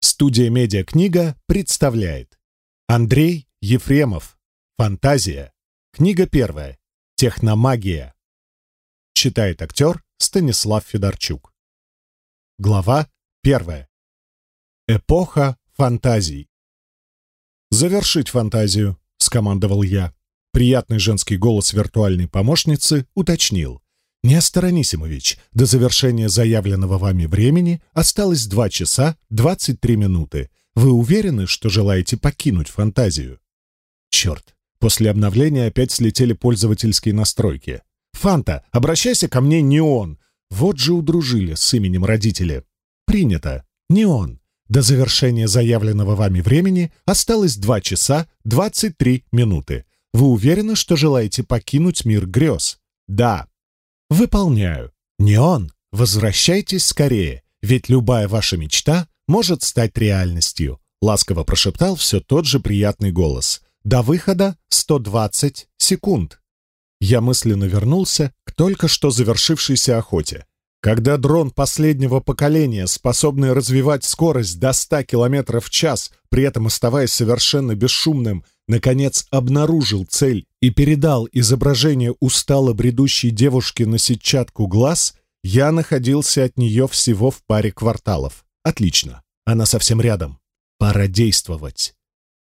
Студия «Медиакнига» представляет Андрей Ефремов «Фантазия». Книга первая. Техномагия. Читает актер Станислав Федорчук. Глава первая. Эпоха фантазий. «Завершить фантазию», — скомандовал я. Приятный женский голос виртуальной помощницы уточнил. «Нестор Анисимович, до завершения заявленного вами времени осталось 2 часа 23 минуты. Вы уверены, что желаете покинуть фантазию?» Черт, после обновления опять слетели пользовательские настройки. «Фанта, обращайся ко мне не он!» Вот же удружили с именем родители. «Принято. Не он. До завершения заявленного вами времени осталось 2 часа 23 минуты. Вы уверены, что желаете покинуть мир грез?» «Да». выполняю. Неон, Возвращайтесь скорее, ведь любая ваша мечта может стать реальностью», — ласково прошептал все тот же приятный голос. «До выхода 120 секунд». Я мысленно вернулся к только что завершившейся охоте. Когда дрон последнего поколения, способный развивать скорость до 100 км в час, при этом оставаясь совершенно бесшумным, наконец обнаружил цель и передал изображение устало бредущей девушки на сетчатку глаз, я находился от нее всего в паре кварталов. Отлично, она совсем рядом. Пора действовать.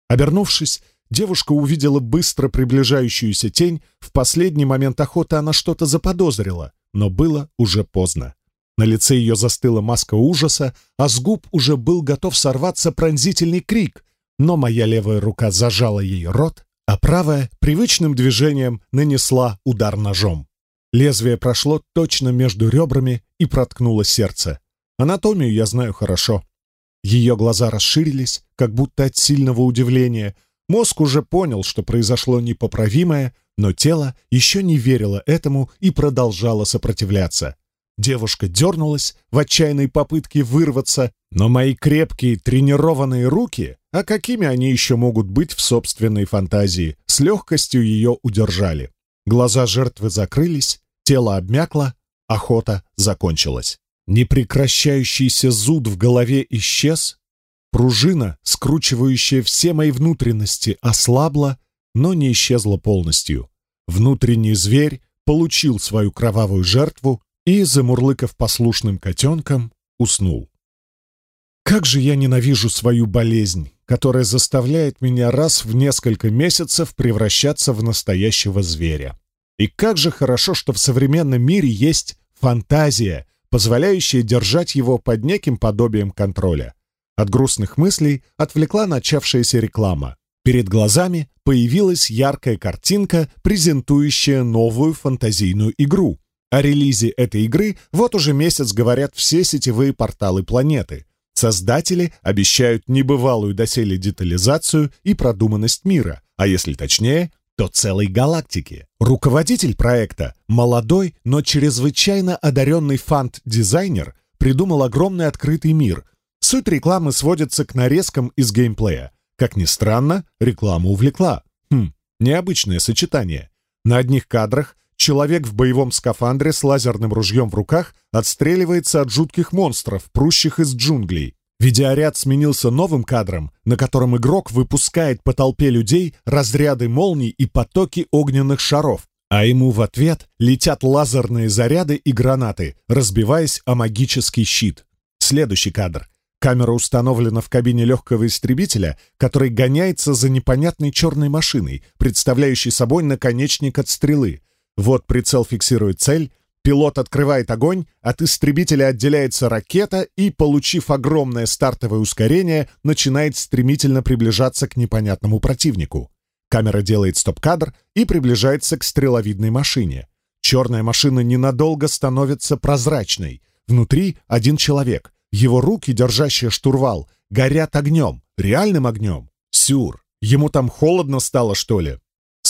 Обернувшись, девушка увидела быстро приближающуюся тень. В последний момент охоты она что-то заподозрила, но было уже поздно. На лице ее застыла маска ужаса, а с губ уже был готов сорваться пронзительный крик, но моя левая рука зажала ей рот, а правая привычным движением нанесла удар ножом. Лезвие прошло точно между ребрами и проткнуло сердце. Анатомию я знаю хорошо. Ее глаза расширились, как будто от сильного удивления. Мозг уже понял, что произошло непоправимое, но тело еще не верило этому и продолжало сопротивляться. девушка дернулась, в отчаянной попытке вырваться, но мои крепкие тренированные руки, а какими они еще могут быть в собственной фантазии, с легкостью ее удержали. Глаза жертвы закрылись, тело обмякло, охота закончилась. Непрекращающийся зуд в голове исчез, пружина, скручивающая все мои внутренности, ослабла, но не исчезла полностью. Внутренний зверь получил свою кровавую жертву и, замурлыкав послушным котенком, уснул. Как же я ненавижу свою болезнь, которая заставляет меня раз в несколько месяцев превращаться в настоящего зверя. И как же хорошо, что в современном мире есть фантазия, позволяющая держать его под неким подобием контроля. От грустных мыслей отвлекла начавшаяся реклама. Перед глазами появилась яркая картинка, презентующая новую фантазийную игру, о релизе этой игры вот уже месяц говорят все сетевые порталы планеты. Создатели обещают небывалую доселе детализацию и продуманность мира, а если точнее, то целой галактики. Руководитель проекта, молодой, но чрезвычайно одаренный фант-дизайнер, придумал огромный открытый мир. Суть рекламы сводится к нарезкам из геймплея. Как ни странно, реклама увлекла. Хм, необычное сочетание. На одних кадрах Человек в боевом скафандре с лазерным ружьем в руках отстреливается от жутких монстров, прущих из джунглей. Видеоряд сменился новым кадром, на котором игрок выпускает по толпе людей разряды молний и потоки огненных шаров, а ему в ответ летят лазерные заряды и гранаты, разбиваясь о магический щит. Следующий кадр. Камера установлена в кабине легкого истребителя, который гоняется за непонятной черной машиной, представляющей собой наконечник от стрелы — Вот прицел фиксирует цель, пилот открывает огонь, от истребителя отделяется ракета и, получив огромное стартовое ускорение, начинает стремительно приближаться к непонятному противнику. Камера делает стоп-кадр и приближается к стреловидной машине. Черная машина ненадолго становится прозрачной. Внутри один человек. Его руки, держащие штурвал, горят огнем, реальным огнем. Сюр. Ему там холодно стало, что ли?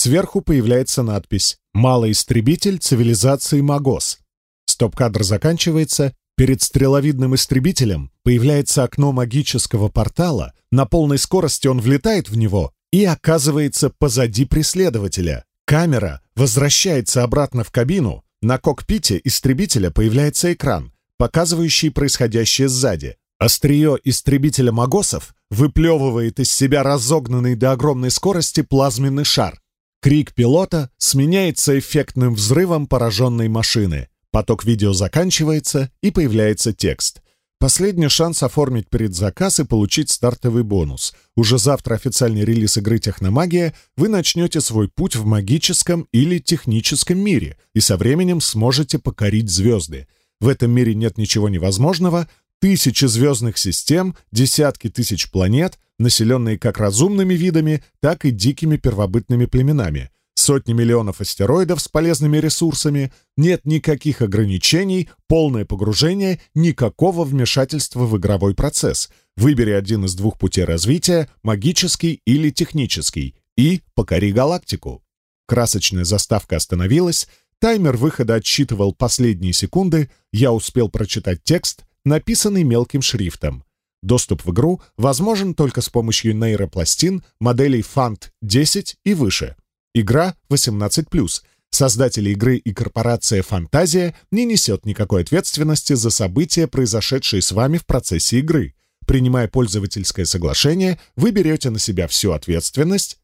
Сверху появляется надпись «Малый истребитель цивилизации Магос». Стоп-кадр заканчивается, перед стреловидным истребителем появляется окно магического портала, на полной скорости он влетает в него и оказывается позади преследователя. Камера возвращается обратно в кабину, на кокпите истребителя появляется экран, показывающий происходящее сзади. Острие истребителя Магосов выплевывает из себя разогнанный до огромной скорости плазменный шар. Крик пилота сменяется эффектным взрывом пораженной машины. Поток видео заканчивается и появляется текст. Последний шанс оформить предзаказ и получить стартовый бонус. Уже завтра официальный релиз игры «Техномагия» вы начнете свой путь в магическом или техническом мире и со временем сможете покорить звезды. В этом мире нет ничего невозможного, тысячи звездных систем, десятки тысяч планет, населенные как разумными видами, так и дикими первобытными племенами — сотни миллионов астероидов с полезными ресурсами, нет никаких ограничений, полное погружение, никакого вмешательства в игровой процесс. Выбери один из двух путей развития, магический или технический, и покори галактику. Красочная заставка остановилась, таймер выхода отсчитывал последние секунды, я успел прочитать текст, написанный мелким шрифтом. Доступ в игру возможен только с помощью нейропластин моделей FANT 10 и выше. Игра 18+. Создатели игры и корпорация «Фантазия» не несет никакой ответственности за события, произошедшие с вами в процессе игры. Принимая пользовательское соглашение, вы берете на себя всю ответственность.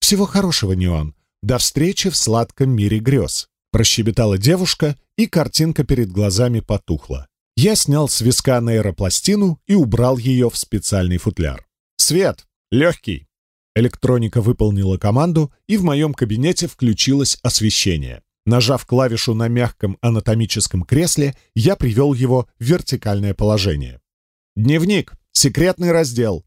Всего хорошего, Неон. До встречи в сладком мире грез. Прощебетала девушка, и картинка перед глазами потухла. Я снял с виска нейропластину и убрал ее в специальный футляр. «Свет! Легкий!» Электроника выполнила команду, и в моем кабинете включилось освещение. Нажав клавишу на мягком анатомическом кресле, я привел его в вертикальное положение. «Дневник. Секретный раздел».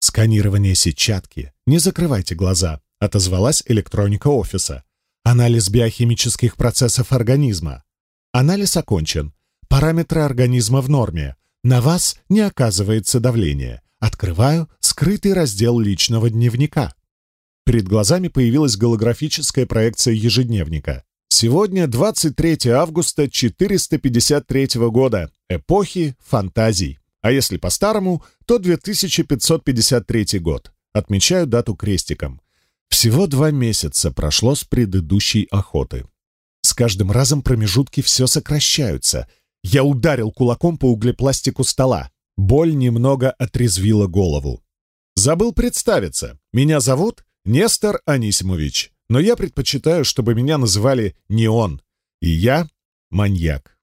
«Сканирование сетчатки. Не закрывайте глаза», — отозвалась электроника офиса. «Анализ биохимических процессов организма. Анализ окончен. параметры организма в норме. На вас не оказывается давление. Открываю скрытый раздел личного дневника. Перед глазами появилась голографическая проекция ежедневника. Сегодня 23 августа 453 года, эпохи фантазий. А если по-старому, то 2553 год. Отмечаю дату крестиком. Всего два месяца прошло с предыдущей охоты. С каждым разом промежутки все сокращаются — Я ударил кулаком по углепластику стола. Боль немного отрезвила голову. Забыл представиться. Меня зовут Нестор Анисимович, но я предпочитаю, чтобы меня называли не он. И я маньяк.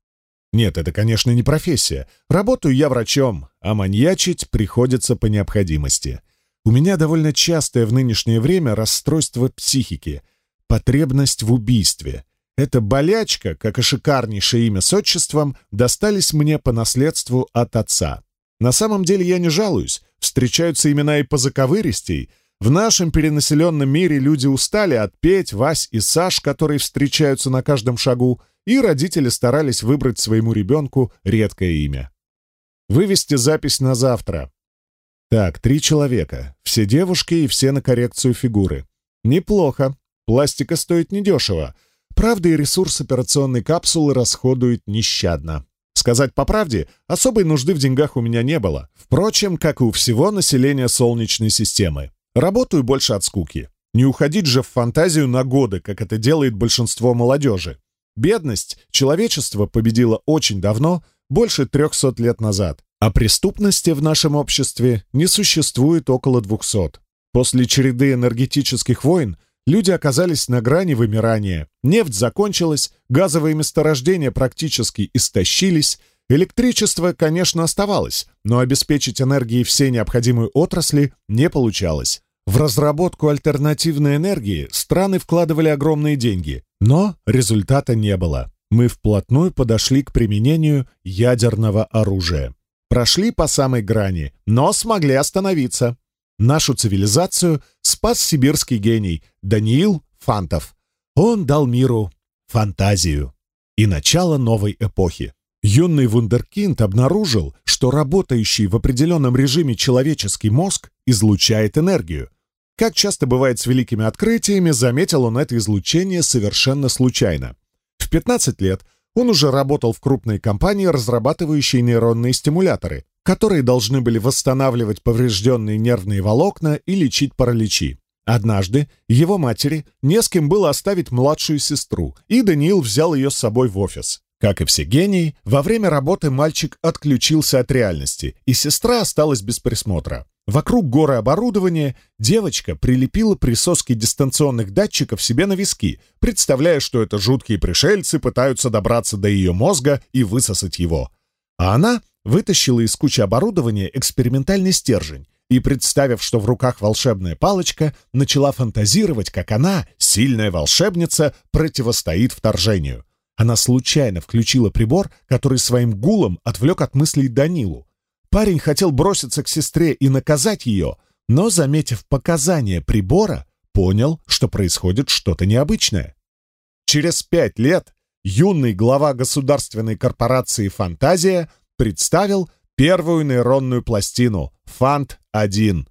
Нет, это, конечно, не профессия. Работаю я врачом, а маньячить приходится по необходимости. У меня довольно частое в нынешнее время расстройство психики, потребность в убийстве. Эта болячка, как и шикарнейшее имя с отчеством, достались мне по наследству от отца. На самом деле я не жалуюсь. Встречаются имена и по заковыристей. В нашем перенаселенном мире люди устали от Петь, Вась и Саш, которые встречаются на каждом шагу, и родители старались выбрать своему ребенку редкое имя. Вывести запись на завтра. Так, три человека. Все девушки и все на коррекцию фигуры. Неплохо. Пластика стоит недешево. Правда, и ресурс операционной капсулы расходует нещадно. Сказать по правде, особой нужды в деньгах у меня не было. Впрочем, как и у всего населения Солнечной системы. Работаю больше от скуки. Не уходить же в фантазию на годы, как это делает большинство молодежи. Бедность человечество победило очень давно, больше 300 лет назад, а преступности в нашем обществе не существует около 200. После череды энергетических войн Люди оказались на грани вымирания. Нефть закончилась, газовые месторождения практически истощились. Электричество, конечно, оставалось, но обеспечить энергией все необходимые отрасли не получалось. В разработку альтернативной энергии страны вкладывали огромные деньги, но результата не было. Мы вплотную подошли к применению ядерного оружия. Прошли по самой грани, но смогли остановиться. Нашу цивилизацию спас сибирский гений Даниил Фантов. Он дал миру фантазию и начало новой эпохи. Юный вундеркинд обнаружил, что работающий в определенном режиме человеческий мозг излучает энергию. Как часто бывает с великими открытиями, заметил он это излучение совершенно случайно. В 15 лет он уже работал в крупной компании, разрабатывающей нейронные стимуляторы которые должны были восстанавливать поврежденные нервные волокна и лечить параличи. Однажды его матери не с кем было оставить младшую сестру, и Даниил взял ее с собой в офис. Как и все гении, во время работы мальчик отключился от реальности, и сестра осталась без присмотра. Вокруг горы оборудования девочка прилепила присоски дистанционных датчиков себе на виски, представляя, что это жуткие пришельцы пытаются добраться до ее мозга и высосать его. А она вытащила из кучи оборудования экспериментальный стержень и, представив, что в руках волшебная палочка, начала фантазировать, как она, сильная волшебница, противостоит вторжению. Она случайно включила прибор, который своим гулом отвлек от мыслей Данилу. Парень хотел броситься к сестре и наказать ее, но, заметив показания прибора, понял, что происходит что-то необычное. Через пять лет юный глава государственной корпорации «Фантазия» представил первую нейронную пластину «Фант-1».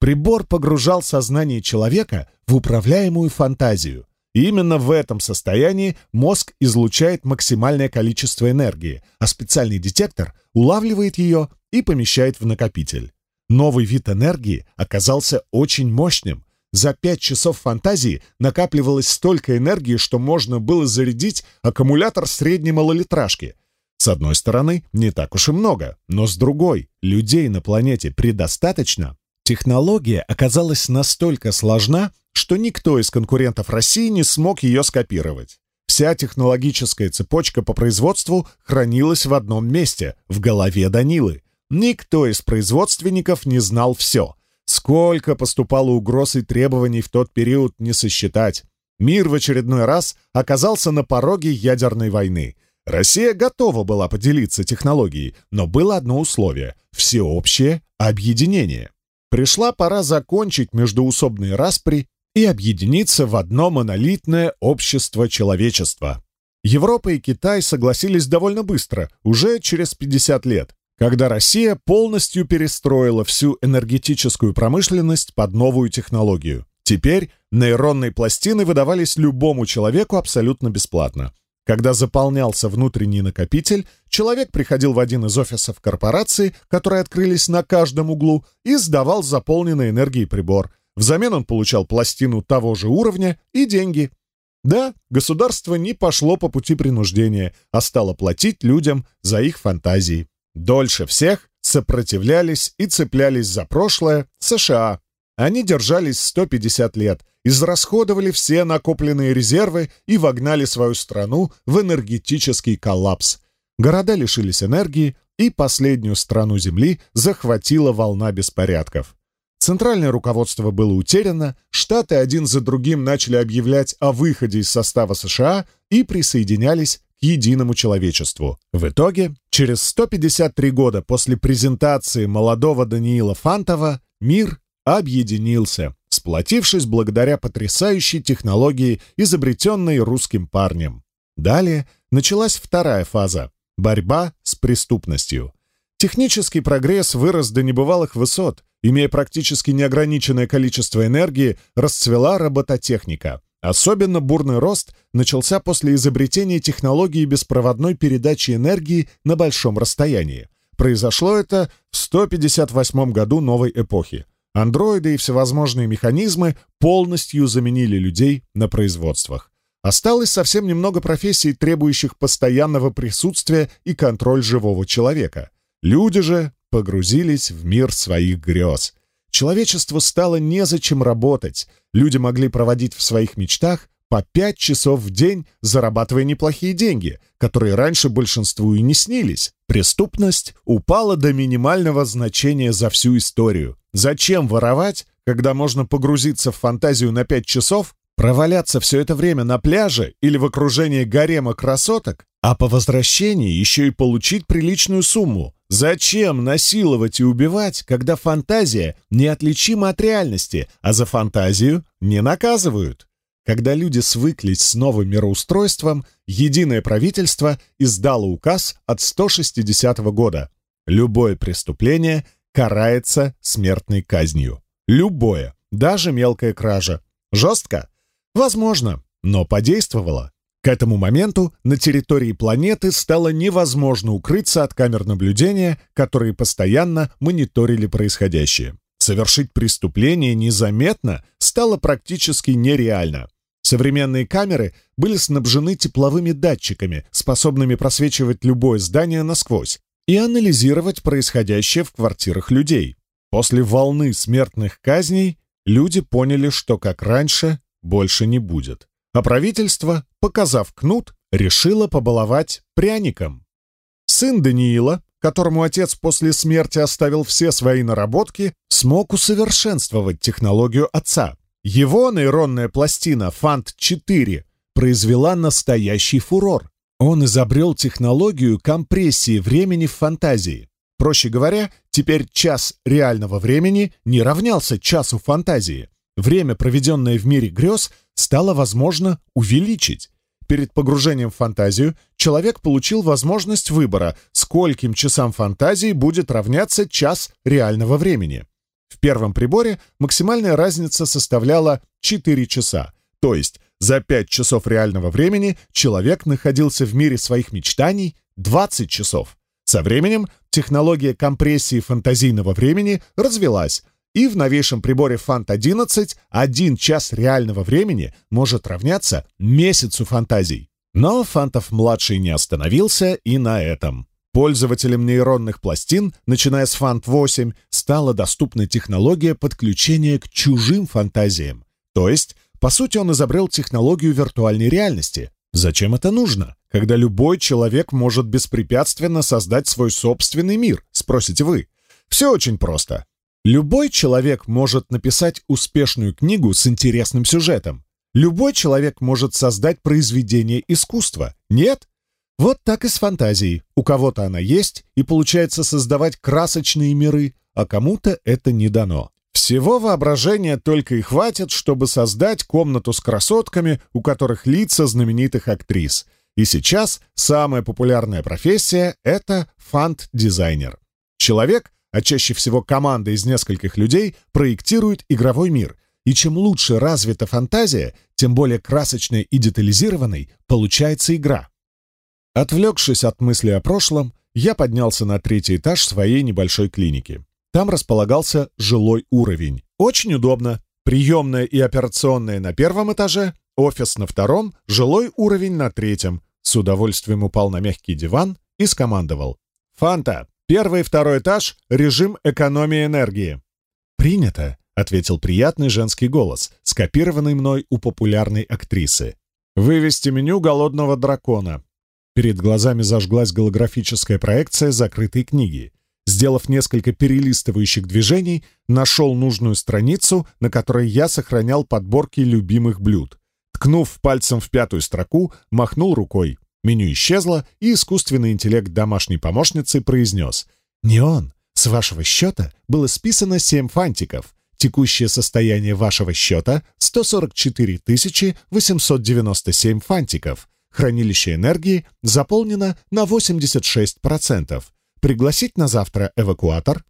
Прибор погружал сознание человека в управляемую фантазию. И именно в этом состоянии мозг излучает максимальное количество энергии, а специальный детектор улавливает ее и помещает в накопитель. Новый вид энергии оказался очень мощным. За пять часов фантазии накапливалось столько энергии, что можно было зарядить аккумулятор средней малолитражки — с одной стороны, не так уж и много, но с другой, людей на планете предостаточно. Технология оказалась настолько сложна, что никто из конкурентов России не смог ее скопировать. Вся технологическая цепочка по производству хранилась в одном месте, в голове Данилы. Никто из производственников не знал все. Сколько поступало угроз и требований в тот период не сосчитать. Мир в очередной раз оказался на пороге ядерной войны. Россия готова была поделиться технологией, но было одно условие — всеобщее объединение. Пришла пора закончить междуусобные распри и объединиться в одно монолитное общество человечества. Европа и Китай согласились довольно быстро, уже через 50 лет, когда Россия полностью перестроила всю энергетическую промышленность под новую технологию. Теперь нейронные пластины выдавались любому человеку абсолютно бесплатно. Когда заполнялся внутренний накопитель, человек приходил в один из офисов корпорации, которые открылись на каждом углу, и сдавал заполненный энергией прибор. Взамен он получал пластину того же уровня и деньги. Да, государство не пошло по пути принуждения, а стало платить людям за их фантазии. Дольше всех сопротивлялись и цеплялись за прошлое США, они держались 150 лет, израсходовали все накопленные резервы и вогнали свою страну в энергетический коллапс. Города лишились энергии, и последнюю страну Земли захватила волна беспорядков. Центральное руководство было утеряно, штаты один за другим начали объявлять о выходе из состава США и присоединялись к единому человечеству. В итоге, через 153 года после презентации молодого Даниила Фантова, мир объединился, сплотившись благодаря потрясающей технологии, изобретенной русским парнем. Далее началась вторая фаза — борьба с преступностью. Технический прогресс вырос до небывалых высот, Имея практически неограниченное количество энергии, расцвела робототехника. Особенно бурный рост начался после изобретения технологии беспроводной передачи энергии на большом расстоянии. Произошло это в 158 году новой эпохи. Андроиды и всевозможные механизмы полностью заменили людей на производствах. Осталось совсем немного профессий, требующих постоянного присутствия и контроль живого человека. Люди же погрузились в мир своих грез. Человечеству стало незачем работать. Люди могли проводить в своих мечтах по пять часов в день, зарабатывая неплохие деньги, которые раньше большинству и не снились. Преступность упала до минимального значения за всю историю. Зачем воровать, когда можно погрузиться в фантазию на пять часов, проваляться все это время на пляже или в окружении гарема красоток, а по возвращении еще и получить приличную сумму? Зачем насиловать и убивать, когда фантазия неотличима от реальности, а за фантазию не наказывают? Когда люди свыклись с новым мироустройством, единое правительство издало указ от 160 года. Любое преступление карается смертной казнью. Любое, даже мелкая кража. Жестко? Возможно, но подействовало. К этому моменту на территории планеты стало невозможно укрыться от камер наблюдения, которые постоянно мониторили происходящее. Совершить преступление незаметно стало практически нереально. Современные камеры были снабжены тепловыми датчиками, способными просвечивать любое здание насквозь и анализировать происходящее в квартирах людей. После волны смертных казней люди поняли, что, как раньше, больше не будет. А правительство, показав кнут, решило побаловать пряником. Сын Даниила, которому отец после смерти оставил все свои наработки, смог усовершенствовать технологию отца. Его нейронная пластина Фант-4 произвела настоящий фурор. Он изобрел технологию компрессии времени в фантазии. Проще говоря, теперь час реального времени не равнялся часу фантазии. Время, проведенное в мире грез, стало возможно увеличить. Перед погружением в фантазию человек получил возможность выбора, скольким часам фантазии будет равняться час реального времени. В первом приборе максимальная разница составляла 4 часа — то есть за 5 часов реального времени человек находился в мире своих мечтаний 20 часов. Со временем технология компрессии фантазийного времени развелась, и в новейшем приборе Фант-11 один час реального времени может равняться месяцу фантазий. Но Фантов-младший не остановился и на этом. Пользователям нейронных пластин, начиная с Фант-8, стала доступна технология подключения к чужим фантазиям, то есть по сути, он изобрел технологию виртуальной реальности. Зачем это нужно, когда любой человек может беспрепятственно создать свой собственный мир, спросите вы? Все очень просто. Любой человек может написать успешную книгу с интересным сюжетом. Любой человек может создать произведение искусства. Нет? Вот так и с фантазией. У кого-то она есть, и получается создавать красочные миры, а кому-то это не дано. Всего воображения только и хватит, чтобы создать комнату с красотками, у которых лица знаменитых актрис. И сейчас самая популярная профессия — это фант-дизайнер. Человек, а чаще всего команда из нескольких людей, проектирует игровой мир. И чем лучше развита фантазия, тем более красочной и детализированной получается игра. Отвлекшись от мысли о прошлом, я поднялся на третий этаж своей небольшой клиники. Там располагался жилой уровень. Очень удобно. Приемная и операционная на первом этаже, офис на втором, жилой уровень на третьем. С удовольствием упал на мягкий диван и скомандовал. «Фанта, Первый и второй этаж — режим экономии энергии». «Принято», — ответил приятный женский голос, скопированный мной у популярной актрисы. «Вывести меню голодного дракона». Перед глазами зажглась голографическая проекция закрытой книги. сделав несколько перелистывающих движений, нашел нужную страницу, на которой я сохранял подборки любимых блюд. Ткнув пальцем в пятую строку, махнул рукой. Меню исчезло, и искусственный интеллект домашней помощницы произнес «Не он. С вашего счета было списано 7 фантиков. Текущее состояние вашего счета — 144 897 фантиков. Хранилище энергии заполнено на 86% пригласить на завтра эвакуатор?»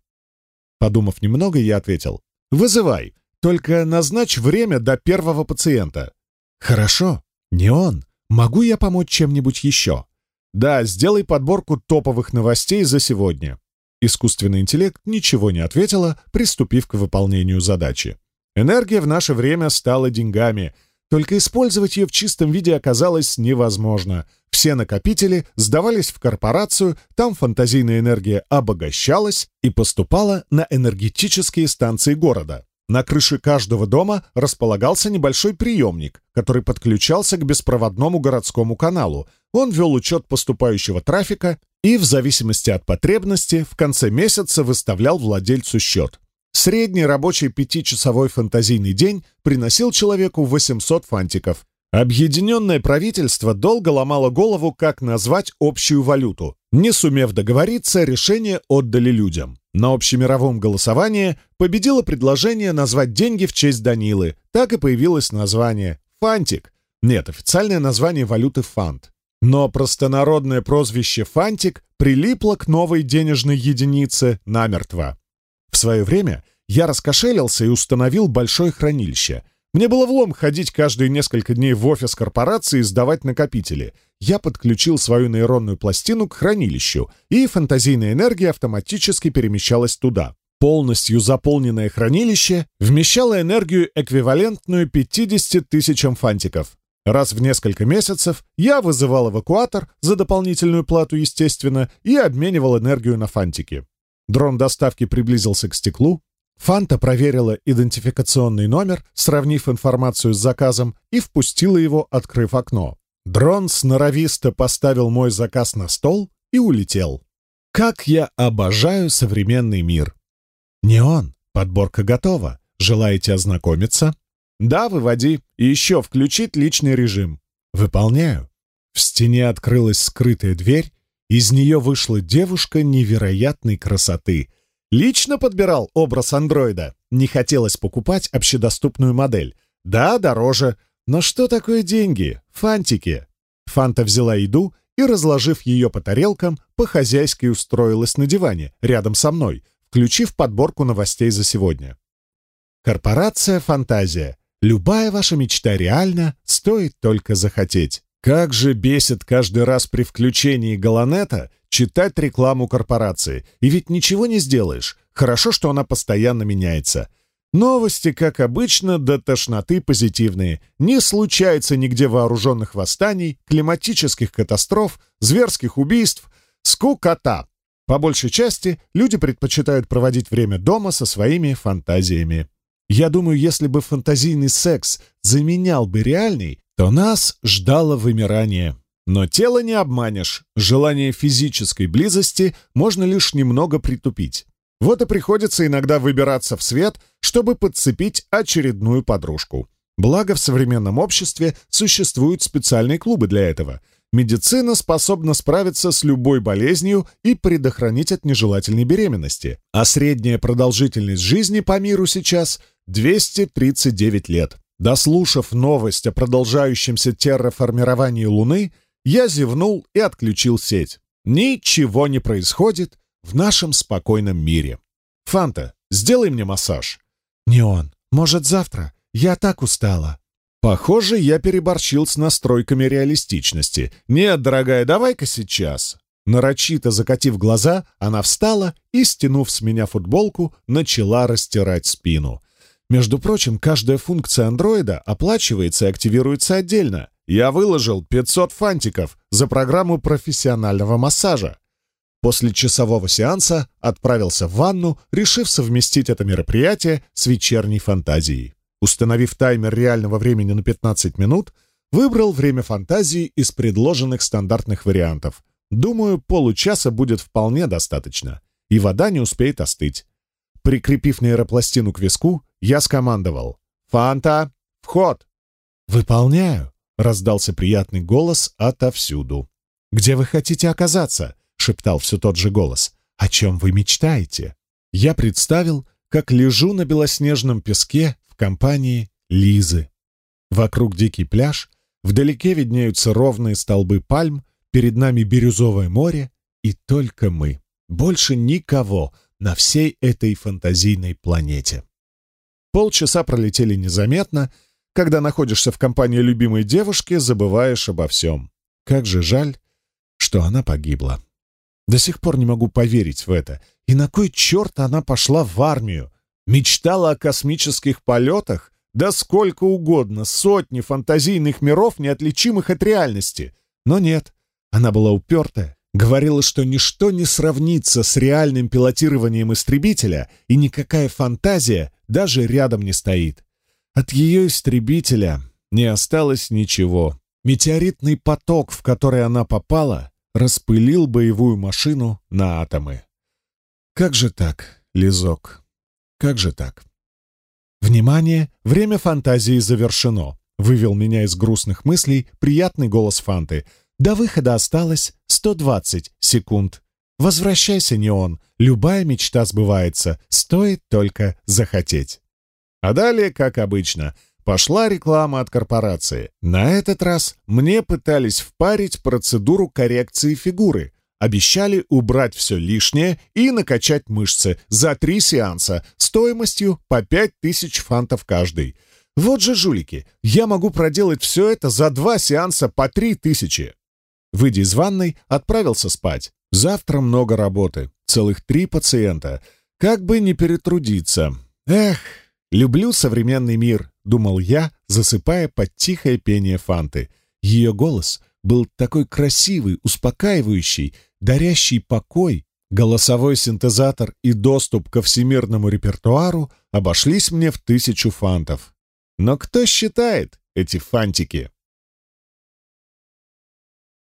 Подумав немного, я ответил. «Вызывай, только назначь время до первого пациента». «Хорошо, не он. Могу я помочь чем-нибудь еще?» «Да, сделай подборку топовых новостей за сегодня». Искусственный интеллект ничего не ответила, приступив к выполнению задачи. Энергия в наше время стала деньгами, только использовать ее в чистом виде оказалось невозможно — все накопители сдавались в корпорацию, там фантазийная энергия обогащалась и поступала на энергетические станции города. На крыше каждого дома располагался небольшой приемник, который подключался к беспроводному городскому каналу. Он вел учет поступающего трафика и, в зависимости от потребности, в конце месяца выставлял владельцу счет. Средний рабочий пятичасовой фантазийный день приносил человеку 800 фантиков – Объединенное правительство долго ломало голову, как назвать общую валюту. Не сумев договориться, решение отдали людям. На общемировом голосовании победило предложение назвать деньги в честь Данилы. Так и появилось название «фантик». Нет, официальное название валюты «фант». Но простонародное прозвище «фантик» прилипло к новой денежной единице намертво. В свое время я раскошелился и установил большое хранилище — мне было влом ходить каждые несколько дней в офис корпорации и сдавать накопители. Я подключил свою нейронную пластину к хранилищу, и фантазийная энергия автоматически перемещалась туда. Полностью заполненное хранилище вмещало энергию, эквивалентную 50 тысячам фантиков. Раз в несколько месяцев я вызывал эвакуатор за дополнительную плату, естественно, и обменивал энергию на фантики. Дрон доставки приблизился к стеклу, Фанта проверила идентификационный номер, сравнив информацию с заказом, и впустила его, открыв окно. Дрон сноровисто поставил мой заказ на стол и улетел. Как я обожаю современный мир! «Неон, подборка готова. Желаете ознакомиться?» «Да, выводи. И еще включить личный режим». «Выполняю». В стене открылась скрытая дверь, из нее вышла девушка невероятной красоты. Лично подбирал образ андроида. Не хотелось покупать общедоступную модель. Да, дороже. Но что такое деньги? Фантики. Фанта взяла еду и, разложив ее по тарелкам, по-хозяйски устроилась на диване, рядом со мной, включив подборку новостей за сегодня. Корпорация «Фантазия». Любая ваша мечта реальна, стоит только захотеть. Как же бесит каждый раз при включении Галанета читать рекламу корпорации. И ведь ничего не сделаешь. Хорошо, что она постоянно меняется. Новости, как обычно, до тошноты позитивные. Не случается нигде вооруженных восстаний, климатических катастроф, зверских убийств, скукота. По большей части люди предпочитают проводить время дома со своими фантазиями. Я думаю, если бы фантазийный секс заменял бы реальный, то нас ждало вымирание. Но тело не обманешь. Желание физической близости можно лишь немного притупить. Вот и приходится иногда выбираться в свет, чтобы подцепить очередную подружку. Благо, в современном обществе существуют специальные клубы для этого. Медицина способна справиться с любой болезнью и предохранить от нежелательной беременности. А средняя продолжительность жизни по миру сейчас — 239 лет. Дослушав новость о продолжающемся терраформировании Луны, я зевнул и отключил сеть. Ничего не происходит в нашем спокойном мире. Фанта, сделай мне массаж. Не он. Может, завтра? Я так устала. Похоже, я переборщил с настройками реалистичности. Нет, дорогая, давай-ка сейчас. Нарочито закатив глаза, она встала и, стянув с меня футболку, начала растирать спину. Между прочим, каждая функция андроида оплачивается и активируется отдельно. Я выложил 500 фантиков за программу профессионального массажа. После часового сеанса отправился в ванну, решив совместить это мероприятие с вечерней фантазией. Установив таймер реального времени на 15 минут, выбрал время фантазии из предложенных стандартных вариантов. Думаю, получаса будет вполне достаточно, и вода не успеет остыть. Прикрепив нейропластину к виску, я скомандовал. «Фанта! Вход!» «Выполняю!» — раздался приятный голос отовсюду. «Где вы хотите оказаться?» — шептал все тот же голос. «О чем вы мечтаете?» Я представил, как лежу на белоснежном песке в компании Лизы. Вокруг дикий пляж, вдалеке виднеются ровные столбы пальм, перед нами бирюзовое море, и только мы. Больше никого на всей этой фантазийной планете. Полчаса пролетели незаметно — когда находишься в компании любимой девушки, забываешь обо всем. Как же жаль, что она погибла. До сих пор не могу поверить в это. И на кой черт она пошла в армию? Мечтала о космических полетах? Да сколько угодно, сотни фантазийных миров, неотличимых от реальности. Но нет, она была упертая, говорила, что ничто не сравнится с реальным пилотированием истребителя, и никакая фантазия даже рядом не стоит. От ее истребителя не осталось ничего. Метеоритный поток, в который она попала, распылил боевую машину на атомы. Как же так, Лизок? Как же так? Внимание! Время фантазии завершено. Вывел меня из грустных мыслей приятный голос Фанты. До выхода осталось 120 секунд. Возвращайся, Неон. Любая мечта сбывается, стоит только захотеть. А далее, как обычно, пошла реклама от корпорации. На этот раз мне пытались впарить процедуру коррекции фигуры. Обещали убрать все лишнее и накачать мышцы за три сеанса стоимостью по 5000 фантов каждый. Вот же жулики, я могу проделать все это за два сеанса по 3000. Выйдя из ванной, отправился спать. Завтра много работы, целых три пациента. Как бы не перетрудиться. Эх, «Люблю современный мир», — думал я, засыпая под тихое пение Фанты. Ее голос был такой красивый, успокаивающий, дарящий покой. Голосовой синтезатор и доступ ко всемирному репертуару обошлись мне в тысячу фантов. Но кто считает эти фантики?